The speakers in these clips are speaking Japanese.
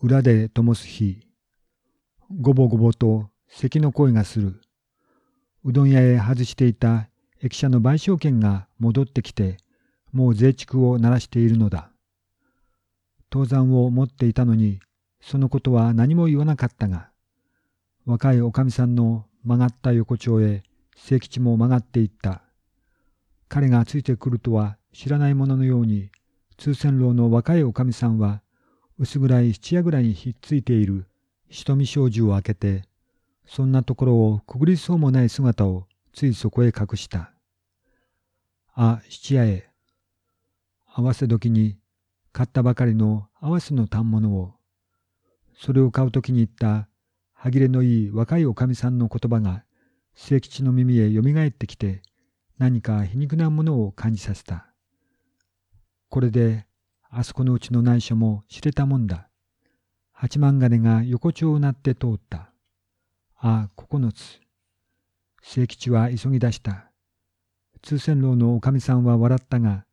裏で灯す火。ごぼごぼと咳の声がする。うどん屋へ外していた駅舎の賠償権が戻ってきて、もう税畜を鳴らしているのだ。登山を持っていたのに、そのことは何も言わなかったが、若いおかみさんの曲がった横丁へ、清吉も曲がっていった。彼がついてくるとは知らないもののように、通船楼の若いおかみさんは、薄暗い七夜ぐらいにひっついている瞳障子を開けて、そんなところをくぐりそうもない姿をついそこへ隠した。あ、七夜へ。合わせ時に買ったばかりの合わせの反物を、それを買う時に言った歯切れのいい若いおかみさんの言葉が清吉の耳へよみがえってきて何か皮肉なものを感じさせた。これであそこのうちの内緒も知れたもんだ。八幡金が横丁をなって通った。ああ、九つ。清吉は急ぎ出した。通船楼のおかみさんは笑ったが、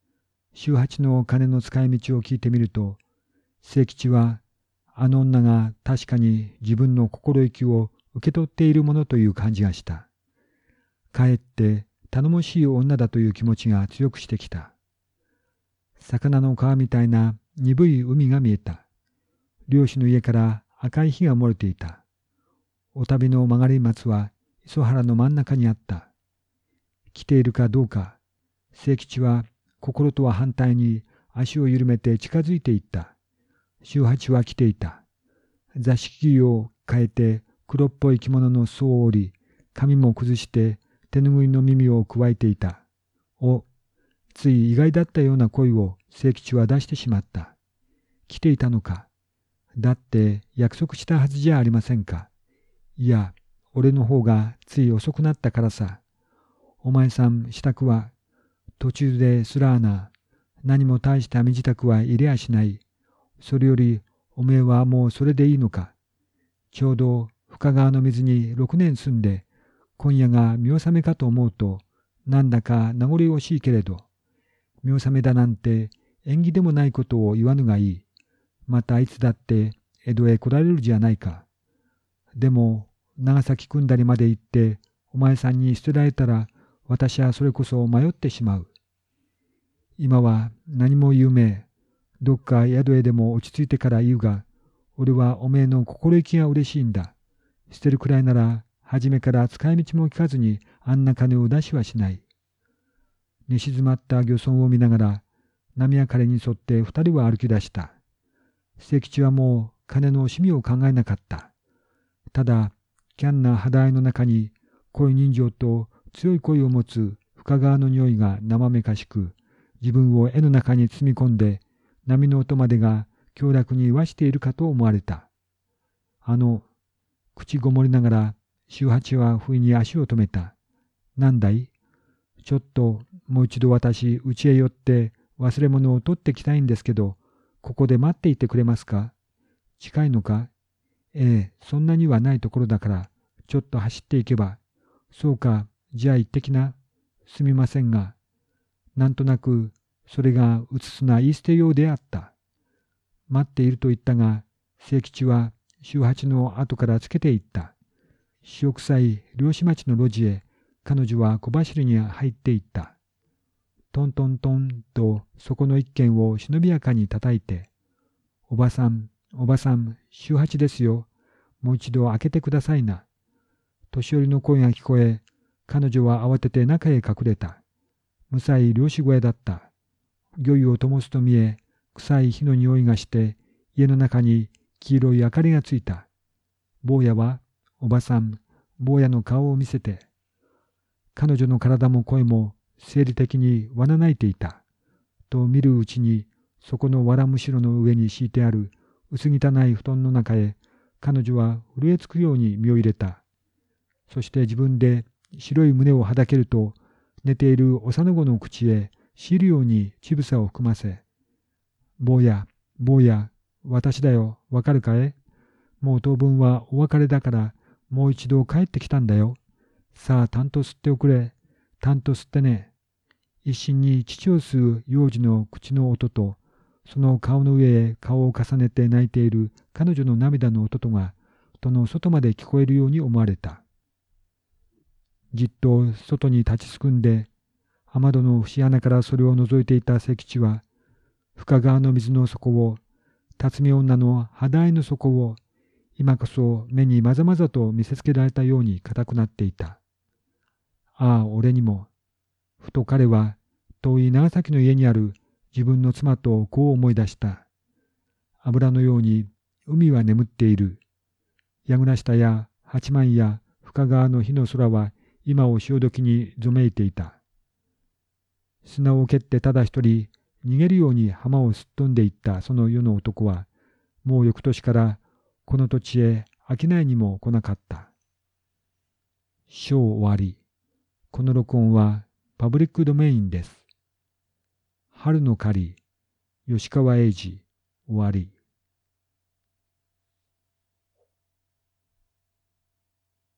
周八の金の使い道を聞いてみると、清吉は、あの女が確かに自分の心意気を受け取っているものという感じがした。かえって頼もしい女だという気持ちが強くしてきた。魚の川みたいな鈍い海が見えた。漁師の家から赤い火が漏れていた。お旅の曲がり松は磯原の真ん中にあった。来ているかどうか、清吉は心とは反対に足を緩めて近づいていった。周八は来ていた。座敷を変えて黒っぽい着物の裾を折り、髪も崩して手ぬぐいの耳をくわえていた。お、つい意外だったような声を清吉は出してしまった。来ていたのか。だって約束したはずじゃありませんか。いや、俺の方がつい遅くなったからさ。お前さん支度は、途中ですらーな。何も大した身支度は入れやしない。それより、おめえはもうそれでいいのか。ちょうど深川の水に六年住んで、今夜が見納めかと思うと、なんだか名残惜しいけれど、見納めだなんて縁起でもないことを言わぬがいい。またいつだって江戸へ来られるじゃないか。でも、長崎組んだりまで行って、お前さんに捨てられたら、私はそれこそ迷ってしまう。今は何も言うめえ。どっか宿へでも落ち着いてから言うが、俺はおめえの心意気が嬉しいんだ。捨てるくらいなら、初めから使い道も聞かずにあんな金を出しはしない。寝静まった漁村を見ながら、波明かりに沿って二人は歩き出した。清吉はもう金の趣味を考えなかった。ただ、キャンな肌合いの中に濃い人情と強い恋を持つ深川の匂いが生めかしく、自分を絵の中に包み込んで、波の音までが強楽に言わしているかと思われた。あの、口ごもりながら、周八は不意に足を止めた。なんだい？ちょっともう一度私、家へ寄って忘れ物を取ってきたいんですけど、ここで待っていてくれますか？近いのか？ええ、そんなにはないところだから、ちょっと走っていけば。そうか、じゃあ行ってきな。すみませんが。なんとなく、それがうつつな言い捨てようであった。待っていると言ったが、清吉は周八の後からつけていった。塩臭い漁師町の路地へ彼女は小走りに入っていった。トントントンとそこの一軒を忍びやかに叩いて、おばさん、おばさん、週八ですよ。もう一度開けてくださいな。年寄りの声が聞こえ、彼女は慌てて中へ隠れた。無才漁師小屋だった。魚油を灯すと見え、臭い火の匂いがして、家の中に黄色い明かりがついた。坊やは、おばさん、坊やの顔を見せて。彼女の体も声も生理的にわな泣いていた。と見るうちに、そこの藁むしろの上に敷いてある薄汚い布団の中へ、彼女は震えつくように身を入れた。そして自分で白い胸をはだけると、寝ている幼子の口へ知るように乳房を含ませ、坊や、坊や、私だよ、わかるかえもう当分はお別れだから、もう一度帰ってきたんだよ。さあ、たんと吸っておくれ。たんと吸ってね。一心に父を吸う幼児の口の音と、その顔の上へ顔を重ねて泣いている彼女の涙の音とが、戸の外まで聞こえるように思われた。じっと外に立ちすくんで、雨戸の節穴からそれを覗いていた関地は、深川の水の底を、辰巳女の肌絵の底を、今こそ目にまざまざと見せつけられたように硬くなっていた。ああ、俺にも。ふと彼は遠い長崎の家にある自分の妻とこう思い出した。油のように海は眠っている。矢倉下や八幡や深川の火の空は今を潮時にぞめいていた。砂を蹴ってただ一人逃げるように浜をすっ飛んでいったその世の男は、もう翌年からこの土地へ商いにも来なかった。章終わり。この録音はパブリックドメインです。春の狩り、吉川英治、終わり。